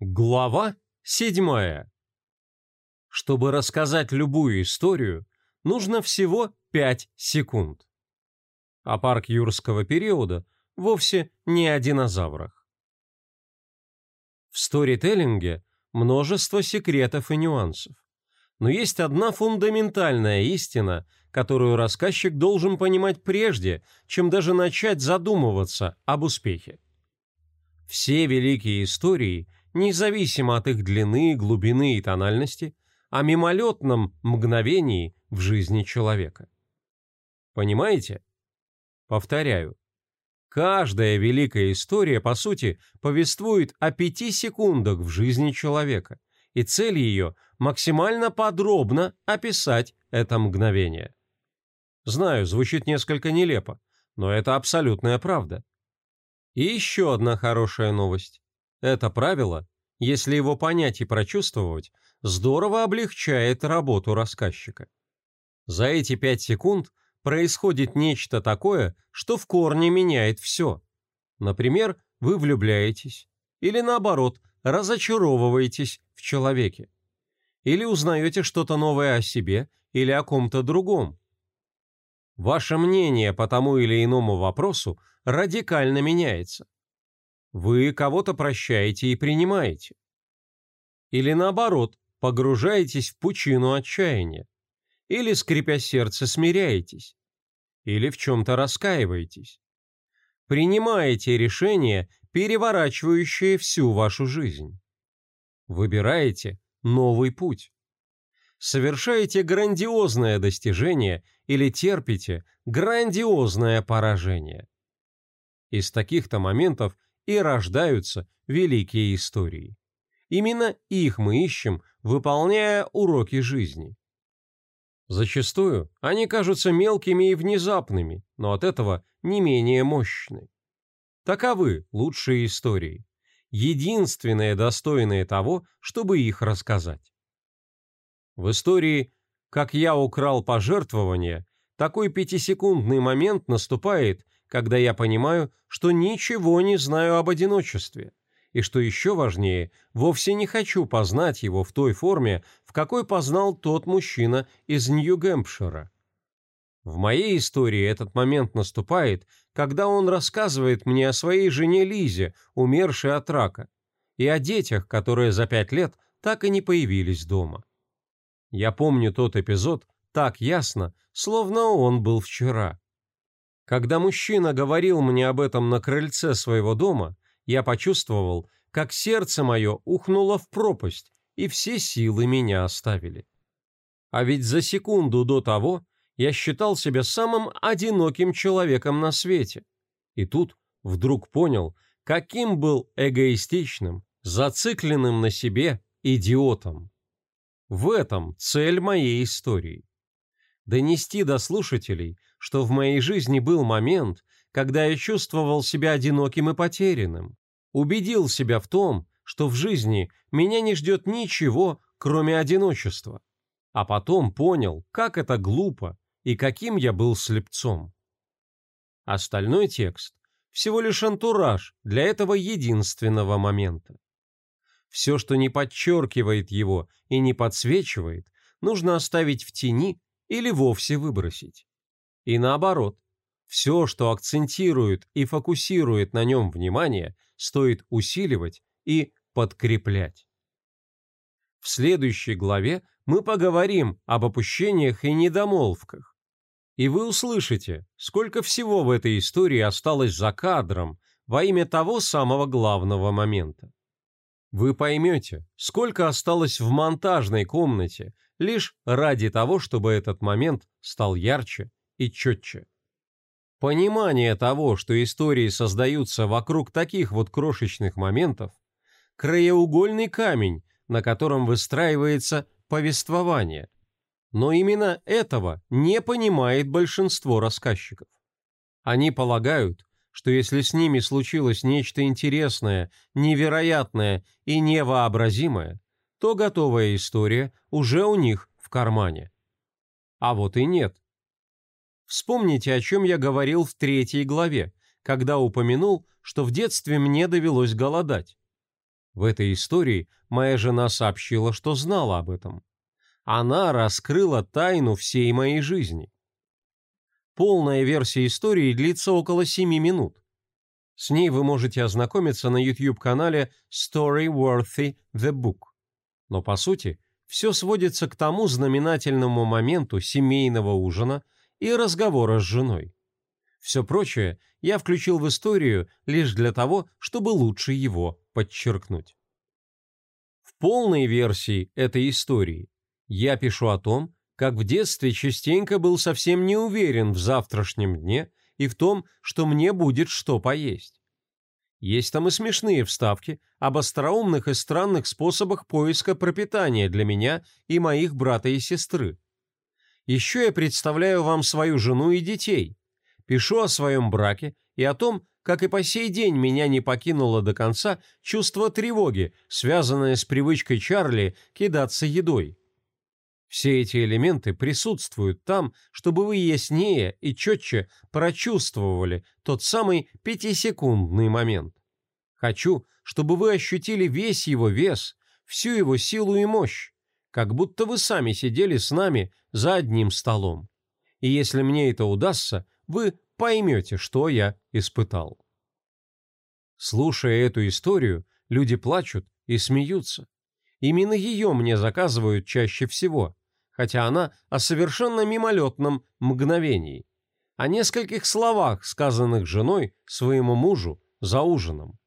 Глава седьмая. Чтобы рассказать любую историю, нужно всего 5 секунд. А парк юрского периода вовсе не о динозаврах. В сторителлинге множество секретов и нюансов. Но есть одна фундаментальная истина, которую рассказчик должен понимать прежде, чем даже начать задумываться об успехе. Все великие истории, независимо от их длины, глубины и тональности, о мимолетном мгновении в жизни человека. Понимаете? Повторяю. Каждая великая история, по сути, повествует о пяти секундах в жизни человека, и цель ее – максимально подробно описать это мгновение. Знаю, звучит несколько нелепо, но это абсолютная правда. И еще одна хорошая новость. Это правило, если его понять и прочувствовать, здорово облегчает работу рассказчика. За эти пять секунд происходит нечто такое, что в корне меняет все. Например, вы влюбляетесь, или наоборот, разочаровываетесь в человеке. Или узнаете что-то новое о себе или о ком-то другом. Ваше мнение по тому или иному вопросу радикально меняется. Вы кого-то прощаете и принимаете. Или наоборот, погружаетесь в пучину отчаяния. Или, скрипя сердце, смиряетесь. Или в чем-то раскаиваетесь. Принимаете решение, переворачивающее всю вашу жизнь. Выбираете новый путь. Совершаете грандиозное достижение или терпите грандиозное поражение. Из таких-то моментов и рождаются великие истории. Именно их мы ищем, выполняя уроки жизни. Зачастую они кажутся мелкими и внезапными, но от этого не менее мощны. Таковы лучшие истории, единственные достойные того, чтобы их рассказать. В истории «Как я украл пожертвования» такой пятисекундный момент наступает, когда я понимаю, что ничего не знаю об одиночестве, и что еще важнее, вовсе не хочу познать его в той форме, в какой познал тот мужчина из Нью-Гэмпшира. В моей истории этот момент наступает, когда он рассказывает мне о своей жене Лизе, умершей от рака, и о детях, которые за пять лет так и не появились дома. Я помню тот эпизод так ясно, словно он был вчера. Когда мужчина говорил мне об этом на крыльце своего дома, я почувствовал, как сердце мое ухнуло в пропасть, и все силы меня оставили. А ведь за секунду до того я считал себя самым одиноким человеком на свете. И тут вдруг понял, каким был эгоистичным, зацикленным на себе идиотом. В этом цель моей истории. Донести до слушателей, что в моей жизни был момент, когда я чувствовал себя одиноким и потерянным. Убедил себя в том, что в жизни меня не ждет ничего, кроме одиночества. А потом понял, как это глупо и каким я был слепцом. Остальной текст – всего лишь антураж для этого единственного момента. Все, что не подчеркивает его и не подсвечивает, нужно оставить в тени или вовсе выбросить. И наоборот, все, что акцентирует и фокусирует на нем внимание, стоит усиливать и подкреплять. В следующей главе мы поговорим об опущениях и недомолвках. И вы услышите, сколько всего в этой истории осталось за кадром во имя того самого главного момента. Вы поймете, сколько осталось в монтажной комнате лишь ради того, чтобы этот момент стал ярче и четче. Понимание того, что истории создаются вокруг таких вот крошечных моментов, краеугольный камень, на котором выстраивается повествование. Но именно этого не понимает большинство рассказчиков. Они полагают, что если с ними случилось нечто интересное, невероятное и невообразимое, то готовая история уже у них в кармане. А вот и нет. Вспомните, о чем я говорил в третьей главе, когда упомянул, что в детстве мне довелось голодать. В этой истории моя жена сообщила, что знала об этом. Она раскрыла тайну всей моей жизни. Полная версия истории длится около 7 минут. С ней вы можете ознакомиться на YouTube-канале Storyworthy the Book. Но по сути, все сводится к тому знаменательному моменту семейного ужина и разговора с женой. Все прочее я включил в историю лишь для того, чтобы лучше его подчеркнуть. В полной версии этой истории я пишу о том, как в детстве частенько был совсем не уверен в завтрашнем дне и в том, что мне будет что поесть. Есть там и смешные вставки об остроумных и странных способах поиска пропитания для меня и моих брата и сестры. Еще я представляю вам свою жену и детей, пишу о своем браке и о том, как и по сей день меня не покинуло до конца чувство тревоги, связанное с привычкой Чарли кидаться едой. Все эти элементы присутствуют там, чтобы вы яснее и четче прочувствовали тот самый пятисекундный момент. Хочу, чтобы вы ощутили весь его вес, всю его силу и мощь, как будто вы сами сидели с нами за одним столом. И если мне это удастся, вы поймете, что я испытал. Слушая эту историю, люди плачут и смеются. Именно ее мне заказывают чаще всего, хотя она о совершенно мимолетном мгновении, о нескольких словах, сказанных женой своему мужу за ужином,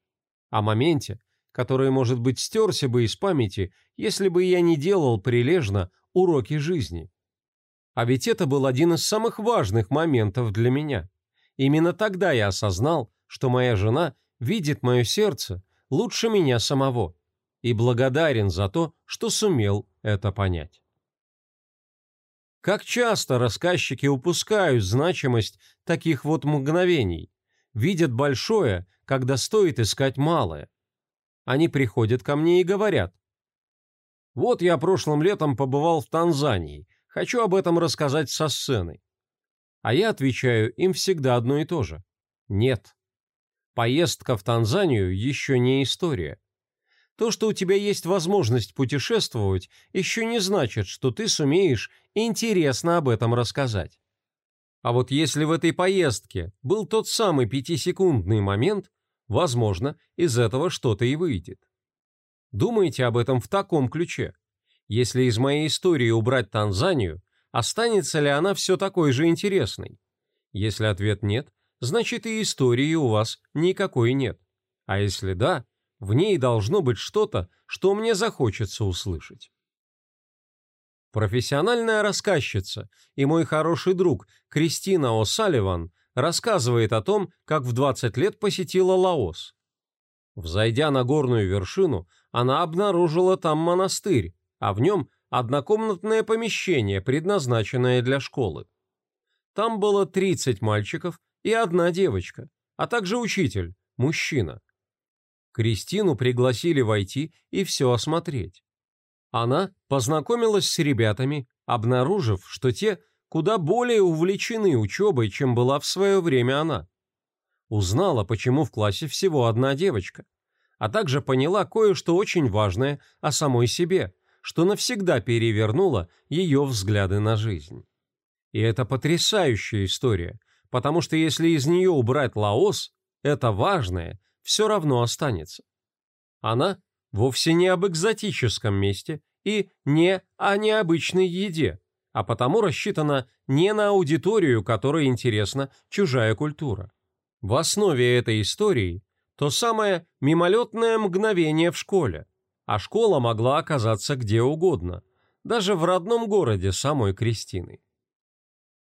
о моменте, который, может быть, стерся бы из памяти, если бы я не делал прилежно уроки жизни. А ведь это был один из самых важных моментов для меня. Именно тогда я осознал, что моя жена видит мое сердце лучше меня самого и благодарен за то, что сумел это понять. Как часто рассказчики упускают значимость таких вот мгновений, видят большое, когда стоит искать малое. Они приходят ко мне и говорят, «Вот я прошлым летом побывал в Танзании, хочу об этом рассказать со сцены». А я отвечаю им всегда одно и то же. Нет. Поездка в Танзанию еще не история. То, что у тебя есть возможность путешествовать, еще не значит, что ты сумеешь интересно об этом рассказать. А вот если в этой поездке был тот самый пятисекундный момент, возможно, из этого что-то и выйдет. Думайте об этом в таком ключе. Если из моей истории убрать Танзанию, останется ли она все такой же интересной? Если ответ нет, значит и истории у вас никакой нет. А если да, в ней должно быть что-то, что мне захочется услышать. Профессиональная рассказчица и мой хороший друг Кристина О'Салливан рассказывает о том, как в 20 лет посетила Лаос. Взойдя на горную вершину, она обнаружила там монастырь, а в нем однокомнатное помещение, предназначенное для школы. Там было 30 мальчиков и одна девочка, а также учитель, мужчина. Кристину пригласили войти и все осмотреть. Она познакомилась с ребятами, обнаружив, что те куда более увлечены учебой, чем была в свое время она. Узнала, почему в классе всего одна девочка, а также поняла кое-что очень важное о самой себе, что навсегда перевернуло ее взгляды на жизнь. И это потрясающая история, потому что если из нее убрать Лаос, это важное – все равно останется. Она вовсе не об экзотическом месте и не о необычной еде, а потому рассчитана не на аудиторию, которой интересна чужая культура. В основе этой истории то самое мимолетное мгновение в школе, а школа могла оказаться где угодно, даже в родном городе самой Кристины.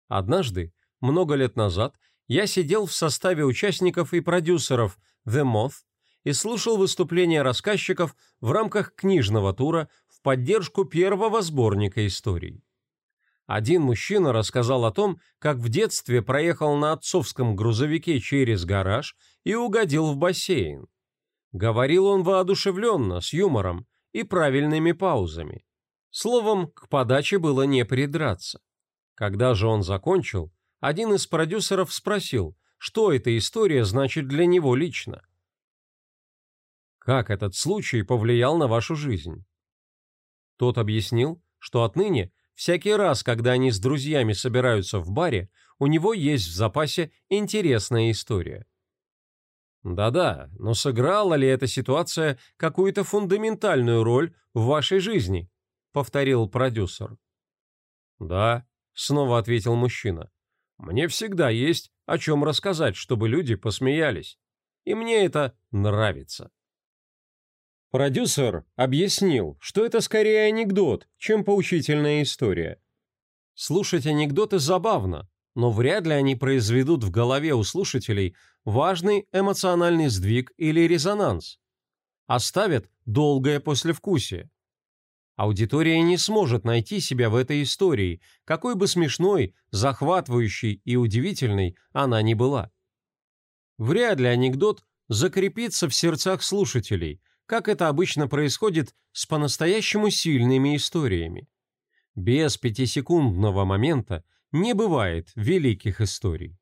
Однажды, много лет назад, я сидел в составе участников и продюсеров The Moth и слушал выступления рассказчиков в рамках книжного тура в поддержку первого сборника историй. Один мужчина рассказал о том, как в детстве проехал на отцовском грузовике через гараж и угодил в бассейн. Говорил он воодушевленно, с юмором и правильными паузами. Словом, к подаче было не придраться. Когда же он закончил, один из продюсеров спросил, что эта история значит для него лично. Как этот случай повлиял на вашу жизнь? Тот объяснил, что отныне всякий раз, когда они с друзьями собираются в баре, у него есть в запасе интересная история. Да-да, но сыграла ли эта ситуация какую-то фундаментальную роль в вашей жизни? Повторил продюсер. Да, снова ответил мужчина. Мне всегда есть о чем рассказать, чтобы люди посмеялись. И мне это нравится. Продюсер объяснил, что это скорее анекдот, чем поучительная история. Слушать анекдоты забавно, но вряд ли они произведут в голове у слушателей важный эмоциональный сдвиг или резонанс. Оставят долгое послевкусие. Аудитория не сможет найти себя в этой истории, какой бы смешной, захватывающей и удивительной она ни была. Вряд ли анекдот закрепится в сердцах слушателей, как это обычно происходит с по-настоящему сильными историями. Без пятисекундного момента не бывает великих историй.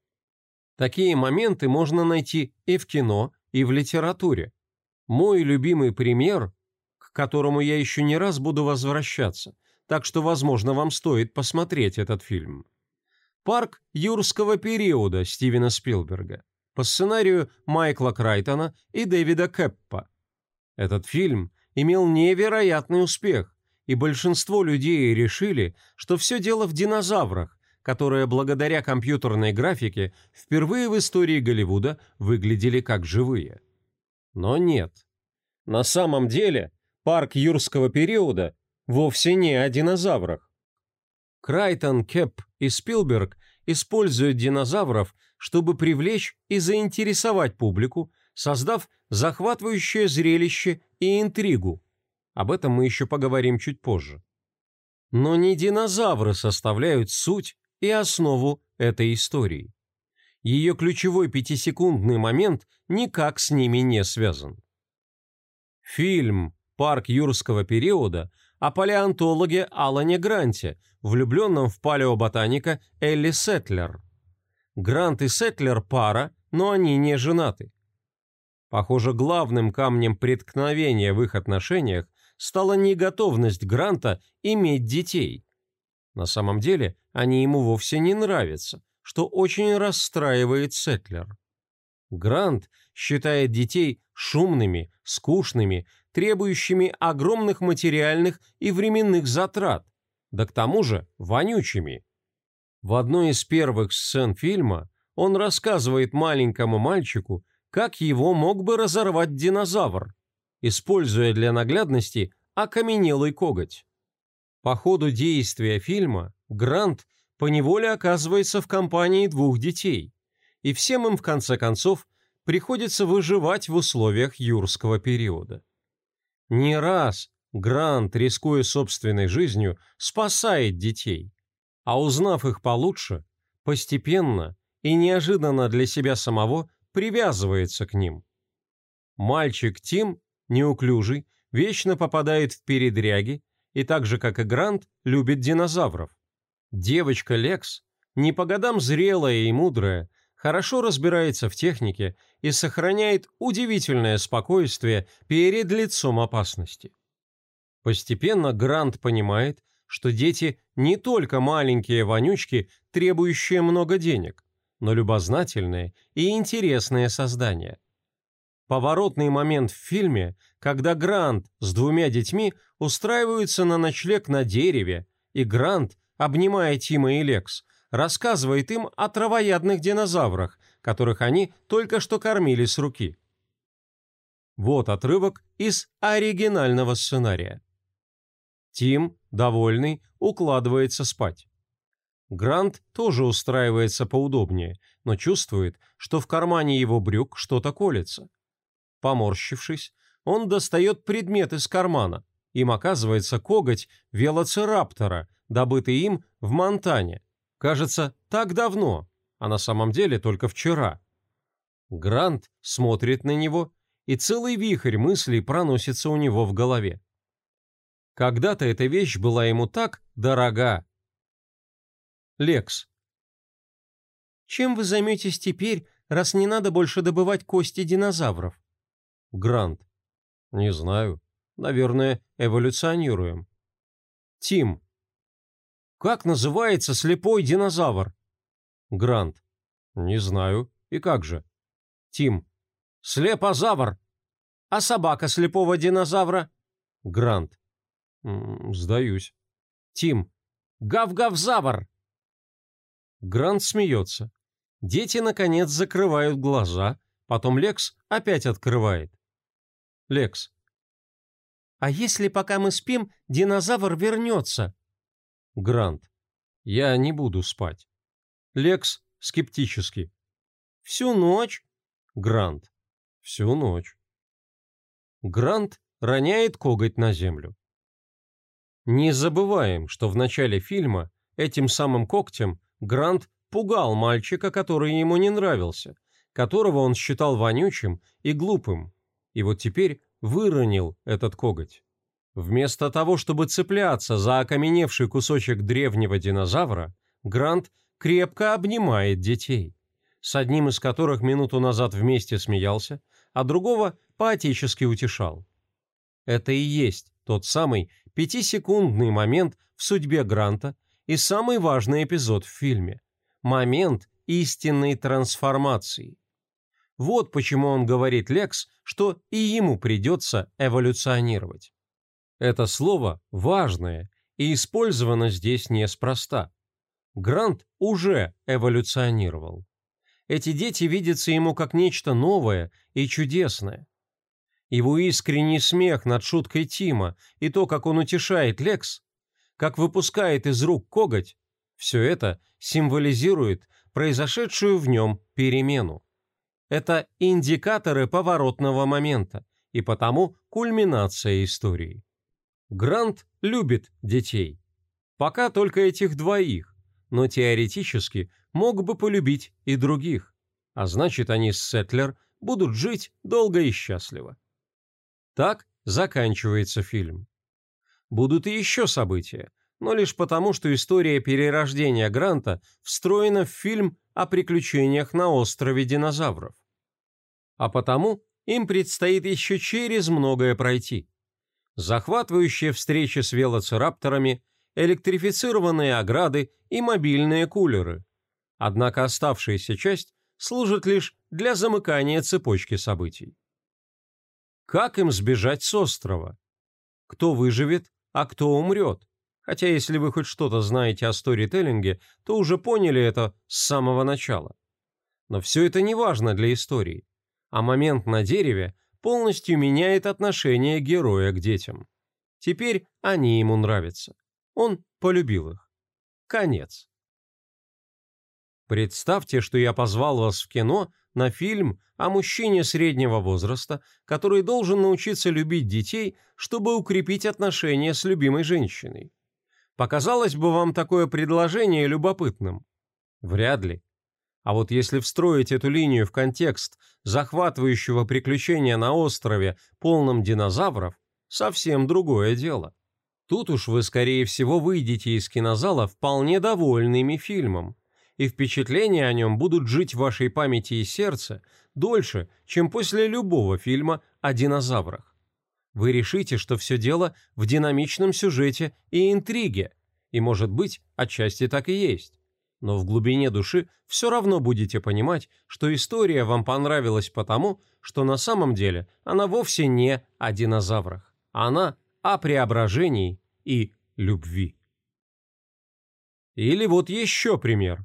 Такие моменты можно найти и в кино, и в литературе. Мой любимый пример, к которому я еще не раз буду возвращаться, так что, возможно, вам стоит посмотреть этот фильм. «Парк юрского периода» Стивена Спилберга по сценарию Майкла Крайтона и Дэвида Кэппа. Этот фильм имел невероятный успех, и большинство людей решили, что все дело в динозаврах, которые благодаря компьютерной графике впервые в истории Голливуда выглядели как живые. Но нет. На самом деле парк юрского периода вовсе не о динозаврах. Крайтон, Кэп и Спилберг используют динозавров, чтобы привлечь и заинтересовать публику, создав захватывающее зрелище и интригу. Об этом мы еще поговорим чуть позже. Но не динозавры составляют суть и основу этой истории. Ее ключевой пятисекундный момент никак с ними не связан. Фильм «Парк юрского периода» о палеонтологе Алане Гранте, влюбленном в палеоботаника Элли Сетлер. Грант и Сетлер – пара, но они не женаты. Похоже, главным камнем преткновения в их отношениях стала неготовность Гранта иметь детей. На самом деле, они ему вовсе не нравятся, что очень расстраивает Сетлер. Грант считает детей шумными, скучными, требующими огромных материальных и временных затрат, да к тому же вонючими. В одной из первых сцен фильма он рассказывает маленькому мальчику, как его мог бы разорвать динозавр, используя для наглядности окаменелый коготь. По ходу действия фильма Грант поневоле оказывается в компании двух детей, и всем им в конце концов приходится выживать в условиях юрского периода. Не раз Грант, рискуя собственной жизнью, спасает детей, а узнав их получше, постепенно и неожиданно для себя самого привязывается к ним. Мальчик Тим, неуклюжий, вечно попадает в передряги и так же, как и Грант, любит динозавров. Девочка Лекс, не по годам зрелая и мудрая, хорошо разбирается в технике и сохраняет удивительное спокойствие перед лицом опасности. Постепенно Грант понимает, что дети не только маленькие вонючки, требующие много денег, но любознательные и интересные создания. Поворотный момент в фильме, когда Грант с двумя детьми устраиваются на ночлег на дереве, и Грант, обнимая Тима и Лекс, рассказывает им о травоядных динозаврах, которых они только что кормили с руки. Вот отрывок из оригинального сценария. Тим, довольный, укладывается спать. Грант тоже устраивается поудобнее, но чувствует, что в кармане его брюк что-то колется. Поморщившись, он достает предмет из кармана. Им оказывается коготь велоцираптора, добытый им в Монтане. Кажется, так давно, а на самом деле только вчера. Грант смотрит на него, и целый вихрь мыслей проносится у него в голове. Когда-то эта вещь была ему так дорога. Лекс. Чем вы займетесь теперь, раз не надо больше добывать кости динозавров? Грант. Не знаю. Наверное, эволюционируем. Тим. Как называется слепой динозавр? Грант. Не знаю. И как же? Тим. Слепозавр. А собака слепого динозавра? Грант. Сдаюсь. Тим. Гав-гав-завр. Грант смеется. Дети, наконец, закрывают глаза, потом Лекс опять открывает. Лекс. А если пока мы спим, динозавр вернется? Грант. Я не буду спать. Лекс скептически. Всю ночь? Грант. Всю ночь. Грант роняет коготь на землю. Не забываем, что в начале фильма этим самым когтем Грант пугал мальчика, который ему не нравился, которого он считал вонючим и глупым, и вот теперь выронил этот коготь. Вместо того, чтобы цепляться за окаменевший кусочек древнего динозавра, Грант крепко обнимает детей, с одним из которых минуту назад вместе смеялся, а другого поотечески утешал. Это и есть тот самый пятисекундный момент в судьбе Гранта и самый важный эпизод в фильме. Момент истинной трансформации. Вот почему он говорит Лекс, что и ему придется эволюционировать. Это слово важное и использовано здесь неспроста. Грант уже эволюционировал. Эти дети видятся ему как нечто новое и чудесное. Его искренний смех над шуткой Тима и то, как он утешает Лекс, как выпускает из рук коготь, все это символизирует произошедшую в нем перемену. Это индикаторы поворотного момента и потому кульминация истории. Грант любит детей. Пока только этих двоих, но теоретически мог бы полюбить и других. А значит, они с Сетлер будут жить долго и счастливо. Так заканчивается фильм. Будут и еще события, но лишь потому, что история перерождения Гранта встроена в фильм о приключениях на острове динозавров. А потому им предстоит еще через многое пройти. Захватывающие встречи с велоцирапторами, электрифицированные ограды и мобильные кулеры. Однако оставшаяся часть служит лишь для замыкания цепочки событий. Как им сбежать с острова? Кто выживет, а кто умрет? Хотя если вы хоть что-то знаете о сторителлинге, то уже поняли это с самого начала. Но все это не важно для истории. А момент на дереве полностью меняет отношение героя к детям. Теперь они ему нравятся. Он полюбил их. Конец. Представьте, что я позвал вас в кино на фильм о мужчине среднего возраста, который должен научиться любить детей, чтобы укрепить отношения с любимой женщиной. Показалось бы вам такое предложение любопытным? Вряд ли. А вот если встроить эту линию в контекст захватывающего приключения на острове, полном динозавров, совсем другое дело. Тут уж вы, скорее всего, выйдете из кинозала вполне довольными фильмом, и впечатления о нем будут жить в вашей памяти и сердце дольше, чем после любого фильма о динозаврах. Вы решите, что все дело в динамичном сюжете и интриге, и, может быть, отчасти так и есть. Но в глубине души все равно будете понимать, что история вам понравилась потому, что на самом деле она вовсе не о динозаврах. Она о преображении и любви. Или вот еще пример.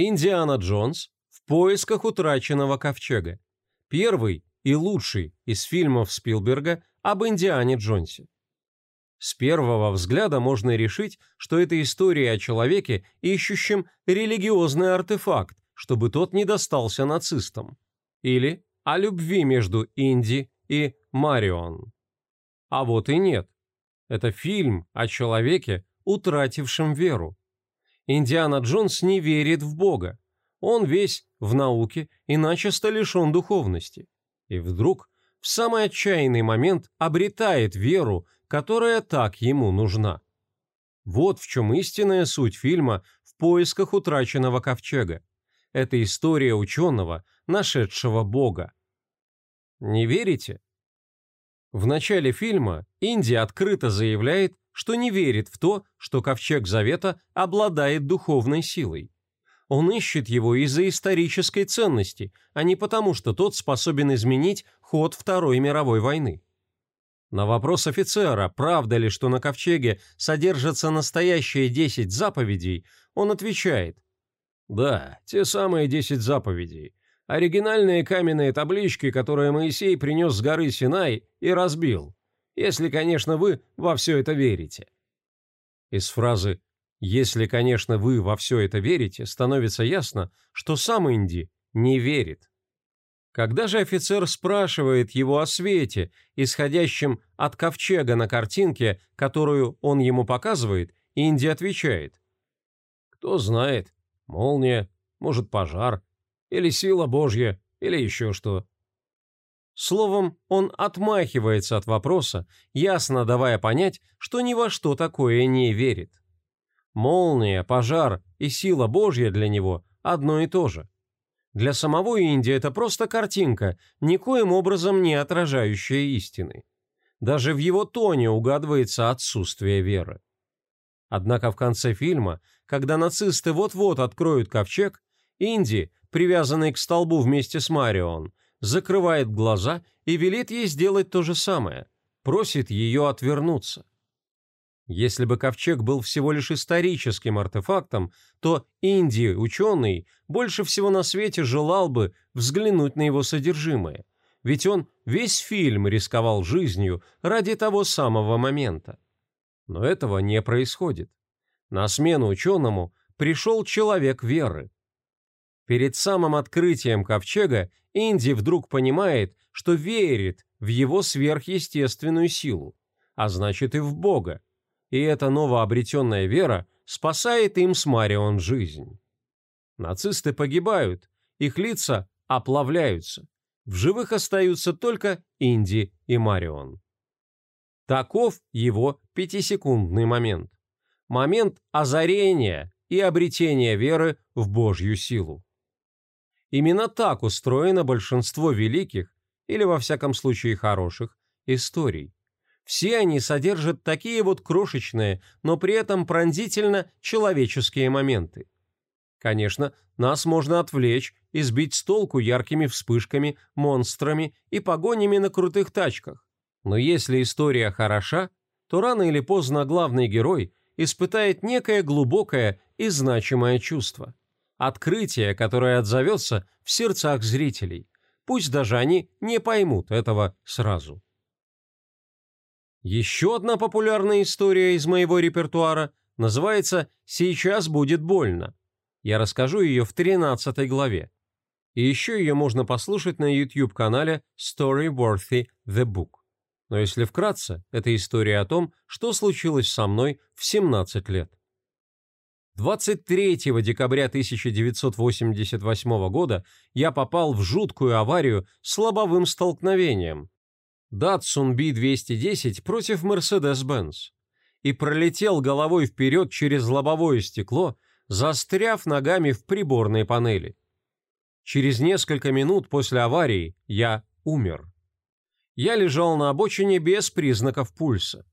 Индиана Джонс в поисках утраченного ковчега. Первый и лучший из фильмов Спилберга об Индиане Джонсе. С первого взгляда можно решить, что это история о человеке, ищущем религиозный артефакт, чтобы тот не достался нацистам. Или о любви между Инди и Марион. А вот и нет. Это фильм о человеке, утратившем веру. Индиана Джонс не верит в Бога. Он весь в науке и начисто лишен духовности. И вдруг, в самый отчаянный момент, обретает веру, которая так ему нужна. Вот в чем истинная суть фильма «В поисках утраченного ковчега». Это история ученого, нашедшего Бога. Не верите? В начале фильма Инди открыто заявляет, что не верит в то, что Ковчег Завета обладает духовной силой. Он ищет его из-за исторической ценности, а не потому, что тот способен изменить ход Второй мировой войны. На вопрос офицера, правда ли, что на ковчеге содержатся настоящие 10 заповедей, он отвечает «Да, те самые 10 заповедей. Оригинальные каменные таблички, которые Моисей принес с горы Синай и разбил. Если, конечно, вы во все это верите». Из фразы «Если, конечно, вы во все это верите» становится ясно, что сам Инди не верит. Когда же офицер спрашивает его о свете, исходящем от ковчега на картинке, которую он ему показывает, Инди отвечает. «Кто знает, молния, может пожар, или сила Божья, или еще что». Словом, он отмахивается от вопроса, ясно давая понять, что ни во что такое не верит. Молния, пожар и сила Божья для него одно и то же. Для самого Инди это просто картинка, никоим образом не отражающая истины. Даже в его тоне угадывается отсутствие веры. Однако в конце фильма, когда нацисты вот-вот откроют ковчег, Инди, привязанный к столбу вместе с Марион, закрывает глаза и велит ей сделать то же самое, просит ее отвернуться. Если бы ковчег был всего лишь историческим артефактом, то Инди, ученый, больше всего на свете желал бы взглянуть на его содержимое, ведь он весь фильм рисковал жизнью ради того самого момента. Но этого не происходит. На смену ученому пришел человек веры. Перед самым открытием ковчега Инди вдруг понимает, что верит в его сверхъестественную силу, а значит и в Бога, и эта новообретенная вера спасает им с Марион жизнь. Нацисты погибают, их лица оплавляются, в живых остаются только Инди и Марион. Таков его пятисекундный момент. Момент озарения и обретения веры в Божью силу. Именно так устроено большинство великих, или во всяком случае хороших, историй. Все они содержат такие вот крошечные, но при этом пронзительно человеческие моменты. Конечно, нас можно отвлечь и сбить с толку яркими вспышками, монстрами и погонями на крутых тачках. Но если история хороша, то рано или поздно главный герой испытает некое глубокое и значимое чувство. Открытие, которое отзовется в сердцах зрителей, пусть даже они не поймут этого сразу. Еще одна популярная история из моего репертуара называется «Сейчас будет больно». Я расскажу ее в 13 главе. И еще ее можно послушать на YouTube-канале Storyworthy The Book. Но если вкратце, это история о том, что случилось со мной в 17 лет. 23 декабря 1988 года я попал в жуткую аварию с лобовым столкновением, Datsun B210 против Mercedes-Benz и пролетел головой вперед через лобовое стекло, застряв ногами в приборной панели. Через несколько минут после аварии я умер. Я лежал на обочине без признаков пульса.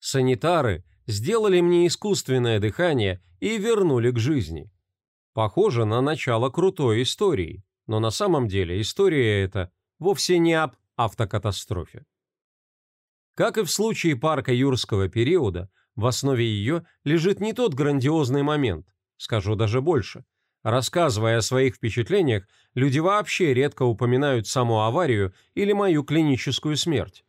Санитары сделали мне искусственное дыхание и вернули к жизни. Похоже на начало крутой истории, но на самом деле история эта вовсе не об автокатастрофе. Как и в случае парка юрского периода, в основе ее лежит не тот грандиозный момент, скажу даже больше. Рассказывая о своих впечатлениях, люди вообще редко упоминают саму аварию или мою клиническую смерть.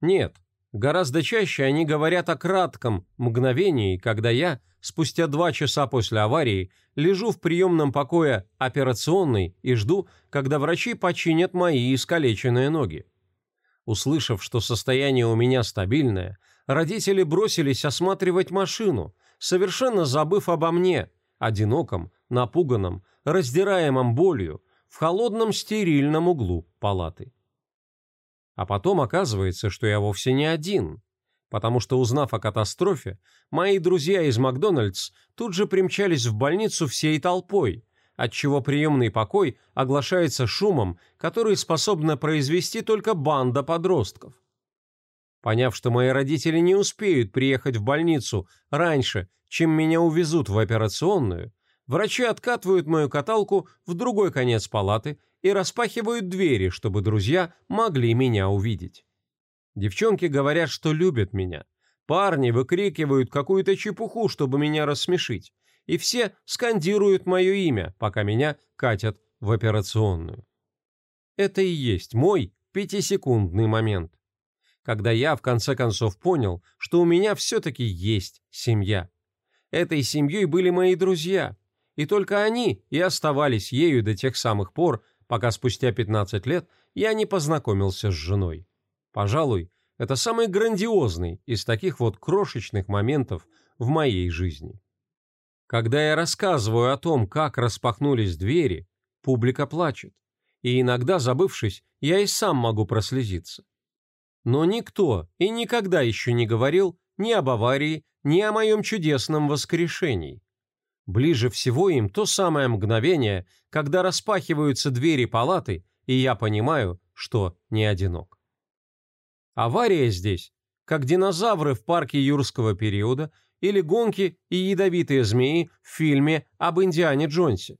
Нет, гораздо чаще они говорят о кратком мгновении, когда я, спустя два часа после аварии, лежу в приемном покое операционной и жду, когда врачи починят мои искалеченные ноги. Услышав, что состояние у меня стабильное, родители бросились осматривать машину, совершенно забыв обо мне, одиноком, напуганном, раздираемом болью, в холодном стерильном углу палаты. А потом оказывается, что я вовсе не один, потому что, узнав о катастрофе, мои друзья из Макдональдс тут же примчались в больницу всей толпой, отчего приемный покой оглашается шумом, который способна произвести только банда подростков. Поняв, что мои родители не успеют приехать в больницу раньше, чем меня увезут в операционную, врачи откатывают мою каталку в другой конец палаты и распахивают двери, чтобы друзья могли меня увидеть. Девчонки говорят, что любят меня. Парни выкрикивают какую-то чепуху, чтобы меня рассмешить. И все скандируют мое имя, пока меня катят в операционную. Это и есть мой пятисекундный момент когда я в конце концов понял, что у меня все-таки есть семья. Этой семьей были мои друзья, и только они и оставались ею до тех самых пор, пока спустя 15 лет я не познакомился с женой. Пожалуй, это самый грандиозный из таких вот крошечных моментов в моей жизни. Когда я рассказываю о том, как распахнулись двери, публика плачет, и иногда, забывшись, я и сам могу прослезиться. Но никто и никогда еще не говорил ни об аварии, ни о моем чудесном воскрешении. Ближе всего им то самое мгновение, когда распахиваются двери палаты, и я понимаю, что не одинок. Авария здесь, как динозавры в парке юрского периода или гонки и ядовитые змеи в фильме об Индиане Джонсе.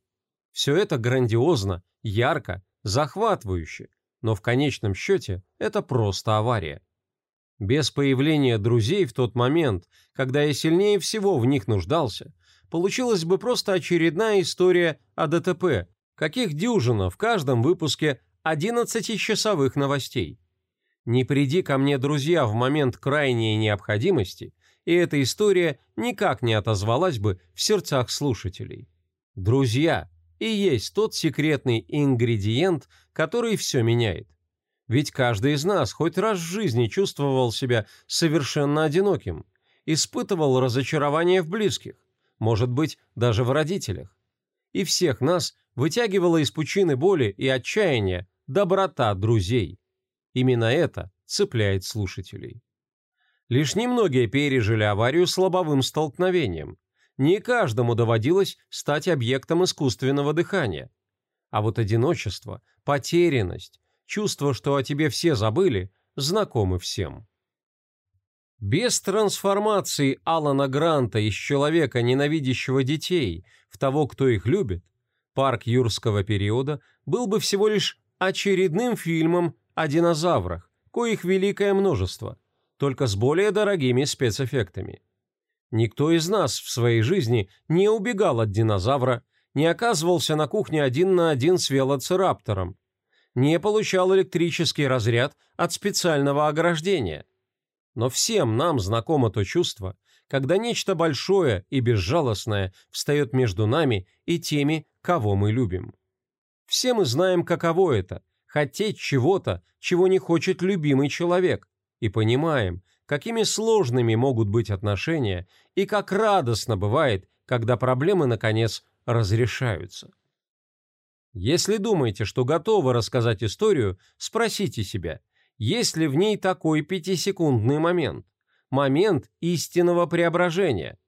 Все это грандиозно, ярко, захватывающе, но в конечном счете это просто авария. Без появления друзей в тот момент, когда я сильнее всего в них нуждался, получилась бы просто очередная история о ДТП, каких дюжина в каждом выпуске 11-часовых новостей. Не приди ко мне друзья в момент крайней необходимости, и эта история никак не отозвалась бы в сердцах слушателей. Друзья и есть тот секретный ингредиент, который все меняет. Ведь каждый из нас хоть раз в жизни чувствовал себя совершенно одиноким, испытывал разочарование в близких, может быть, даже в родителях. И всех нас вытягивала из пучины боли и отчаяния доброта друзей. Именно это цепляет слушателей. Лишь немногие пережили аварию с лобовым столкновением, не каждому доводилось стать объектом искусственного дыхания. А вот одиночество, потерянность, чувство, что о тебе все забыли, знакомы всем. Без трансформации Алана Гранта из человека, ненавидящего детей, в того, кто их любит, парк юрского периода был бы всего лишь очередным фильмом о динозаврах, коих великое множество, только с более дорогими спецэффектами. Никто из нас в своей жизни не убегал от динозавра, не оказывался на кухне один на один с велоцираптором, не получал электрический разряд от специального ограждения. Но всем нам знакомо то чувство, когда нечто большое и безжалостное встает между нами и теми, кого мы любим. Все мы знаем, каково это – хотеть чего-то, чего не хочет любимый человек, и понимаем, какими сложными могут быть отношения и как радостно бывает, когда проблемы, наконец, разрешаются. Если думаете, что готовы рассказать историю, спросите себя, есть ли в ней такой пятисекундный момент, момент истинного преображения.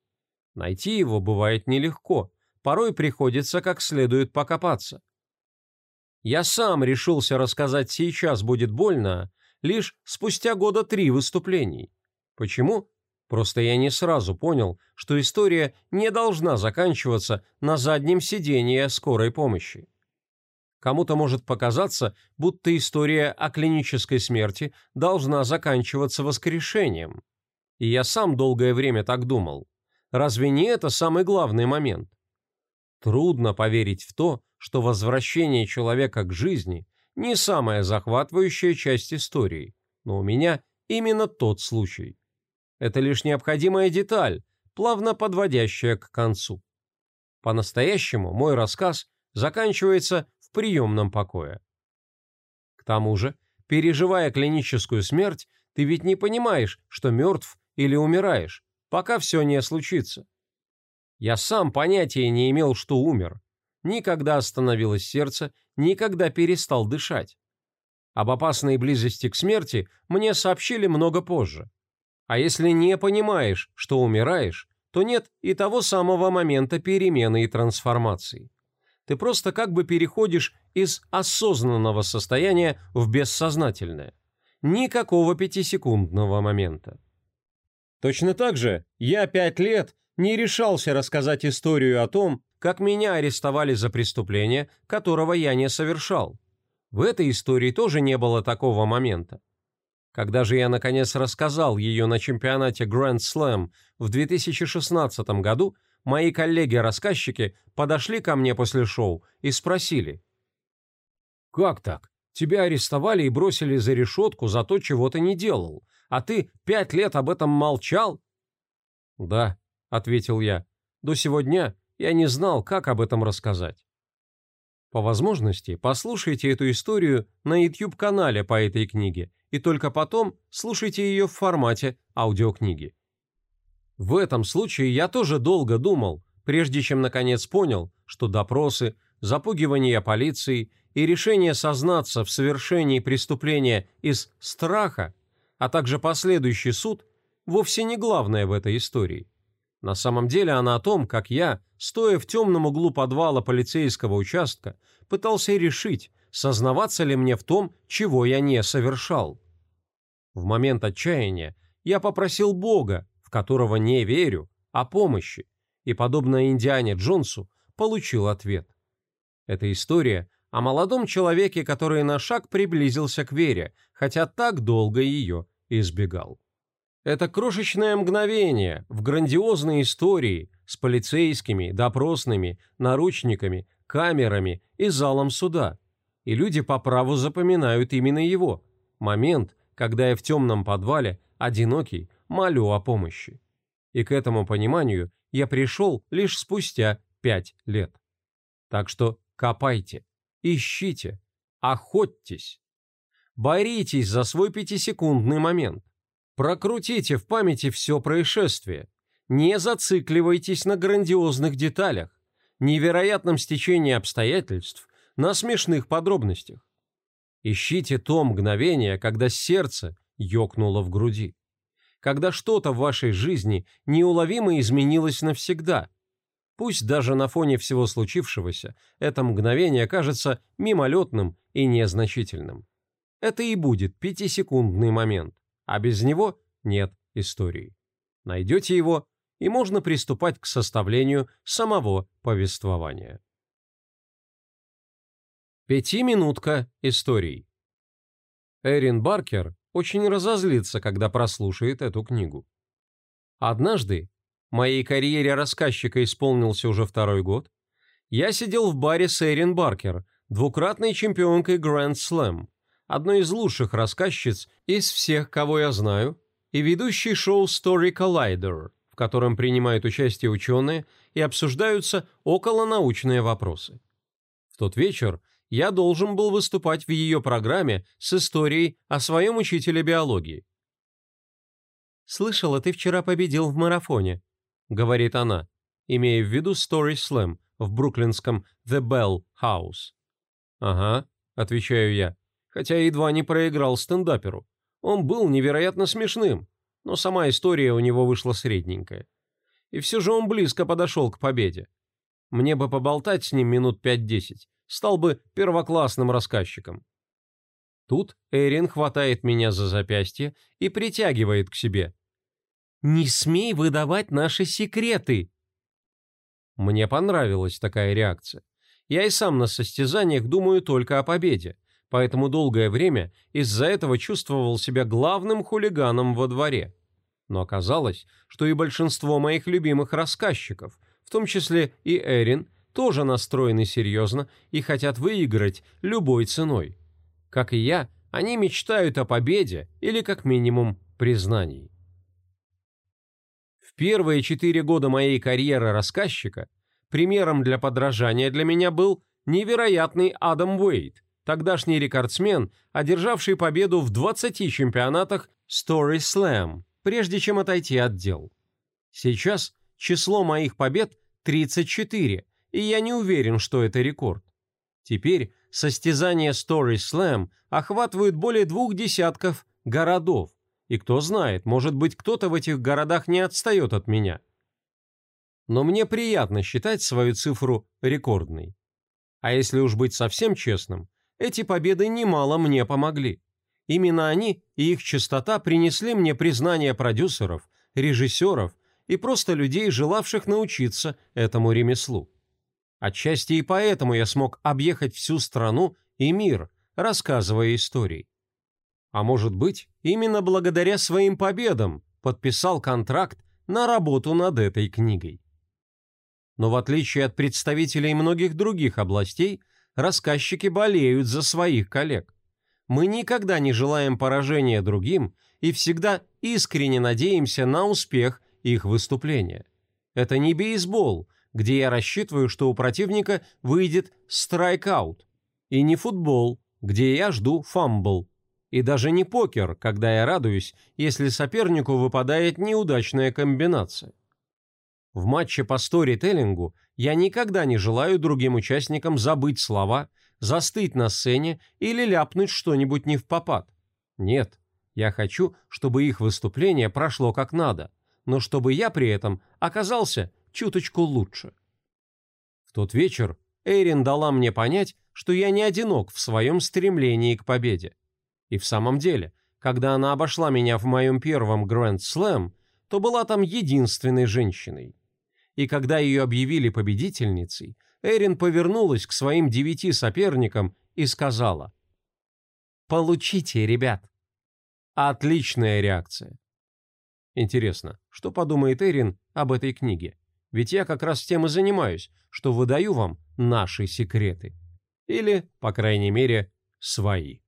Найти его бывает нелегко, порой приходится как следует покопаться. Я сам решился рассказать «Сейчас будет больно», лишь спустя года три выступлений. Почему? Просто я не сразу понял, что история не должна заканчиваться на заднем сидении скорой помощи. Кому-то может показаться, будто история о клинической смерти должна заканчиваться воскрешением. И я сам долгое время так думал. Разве не это самый главный момент? Трудно поверить в то, что возвращение человека к жизни не самая захватывающая часть истории, но у меня именно тот случай. Это лишь необходимая деталь, плавно подводящая к концу. По-настоящему мой рассказ заканчивается в приемном покое. К тому же, переживая клиническую смерть, ты ведь не понимаешь, что мертв или умираешь, пока все не случится. Я сам понятия не имел, что умер, Никогда остановилось сердце, никогда перестал дышать. Об опасной близости к смерти мне сообщили много позже. А если не понимаешь, что умираешь, то нет и того самого момента перемены и трансформации. Ты просто как бы переходишь из осознанного состояния в бессознательное. Никакого пятисекундного момента. Точно так же я пять лет не решался рассказать историю о том, как меня арестовали за преступление, которого я не совершал. В этой истории тоже не было такого момента. Когда же я наконец рассказал ее на чемпионате Grand Slam в 2016 году, мои коллеги-рассказчики подошли ко мне после шоу и спросили. «Как так? Тебя арестовали и бросили за решетку за то, чего ты не делал, а ты пять лет об этом молчал?» «Да», — ответил я, — «до сегодня я не знал, как об этом рассказать». По возможности, послушайте эту историю на YouTube-канале по этой книге и только потом слушайте ее в формате аудиокниги. В этом случае я тоже долго думал, прежде чем наконец понял, что допросы, запугивание полиции и решение сознаться в совершении преступления из страха, а также последующий суд, вовсе не главное в этой истории. На самом деле она о том, как я, стоя в темном углу подвала полицейского участка, пытался решить, сознаваться ли мне в том, чего я не совершал. В момент отчаяния я попросил Бога, в которого не верю, о помощи, и, подобно Индиане Джонсу, получил ответ. Эта история о молодом человеке, который на шаг приблизился к вере, хотя так долго ее избегал. Это крошечное мгновение в грандиозной истории с полицейскими, допросными, наручниками, камерами и залом суда. И люди по праву запоминают именно его. Момент, когда я в темном подвале, одинокий, молю о помощи. И к этому пониманию я пришел лишь спустя пять лет. Так что копайте, ищите, охотьтесь. Боритесь за свой пятисекундный момент. Прокрутите в памяти все происшествие. Не зацикливайтесь на грандиозных деталях, невероятном стечении обстоятельств, на смешных подробностях. Ищите то мгновение, когда сердце ёкнуло в груди. Когда что-то в вашей жизни неуловимо изменилось навсегда. Пусть даже на фоне всего случившегося это мгновение кажется мимолетным и незначительным. Это и будет пятисекундный момент а без него нет истории. Найдете его, и можно приступать к составлению самого повествования. Пятиминутка историй. Эрин Баркер очень разозлится, когда прослушает эту книгу. Однажды, моей карьере рассказчика исполнился уже второй год, я сидел в баре с Эрин Баркер, двукратной чемпионкой Grand Slam, одной из лучших рассказчиц из всех, кого я знаю, и ведущий шоу Story Collider, в котором принимают участие ученые и обсуждаются околонаучные вопросы. В тот вечер я должен был выступать в ее программе с историей о своем учителе биологии. «Слышала, ты вчера победил в марафоне», — говорит она, имея в виду Story Slam в бруклинском The Bell House. «Ага», — отвечаю я, хотя едва не проиграл стендаперу. Он был невероятно смешным, но сама история у него вышла средненькая. И все же он близко подошел к победе. Мне бы поболтать с ним минут пять-десять, стал бы первоклассным рассказчиком. Тут Эрин хватает меня за запястье и притягивает к себе. «Не смей выдавать наши секреты!» Мне понравилась такая реакция. Я и сам на состязаниях думаю только о победе, поэтому долгое время из-за этого чувствовал себя главным хулиганом во дворе. Но оказалось, что и большинство моих любимых рассказчиков, в том числе и Эрин, тоже настроены серьезно и хотят выиграть любой ценой. Как и я, они мечтают о победе или, как минимум, признании. В первые четыре года моей карьеры рассказчика примером для подражания для меня был невероятный Адам Уэйт, тогдашний рекордсмен, одержавший победу в 20 чемпионатах Story Slam, прежде чем отойти от дел. Сейчас число моих побед 34, и я не уверен, что это рекорд. Теперь состязания Story Slam охватывают более двух десятков городов, и кто знает, может быть, кто-то в этих городах не отстает от меня. Но мне приятно считать свою цифру рекордной. А если уж быть совсем честным, эти победы немало мне помогли. Именно они и их чистота принесли мне признание продюсеров, режиссеров и просто людей, желавших научиться этому ремеслу. Отчасти и поэтому я смог объехать всю страну и мир, рассказывая истории. А может быть, именно благодаря своим победам подписал контракт на работу над этой книгой. Но в отличие от представителей многих других областей, рассказчики болеют за своих коллег. Мы никогда не желаем поражения другим и всегда искренне надеемся на успех их выступления. Это не бейсбол, где я рассчитываю, что у противника выйдет страйкаут, и не футбол, где я жду фамбл, и даже не покер, когда я радуюсь, если сопернику выпадает неудачная комбинация. В матче по сторителлингу я никогда не желаю другим участникам забыть слова, застыть на сцене или ляпнуть что-нибудь невпопад. Нет, я хочу, чтобы их выступление прошло как надо, но чтобы я при этом оказался чуточку лучше. В тот вечер Эйрин дала мне понять, что я не одинок в своем стремлении к победе. И в самом деле, когда она обошла меня в моем первом Гранд Слэм, то была там единственной женщиной. И когда ее объявили победительницей, Эрин повернулась к своим девяти соперникам и сказала «Получите, ребят». Отличная реакция. Интересно, что подумает Эрин об этой книге? Ведь я как раз тем и занимаюсь, что выдаю вам наши секреты. Или, по крайней мере, свои.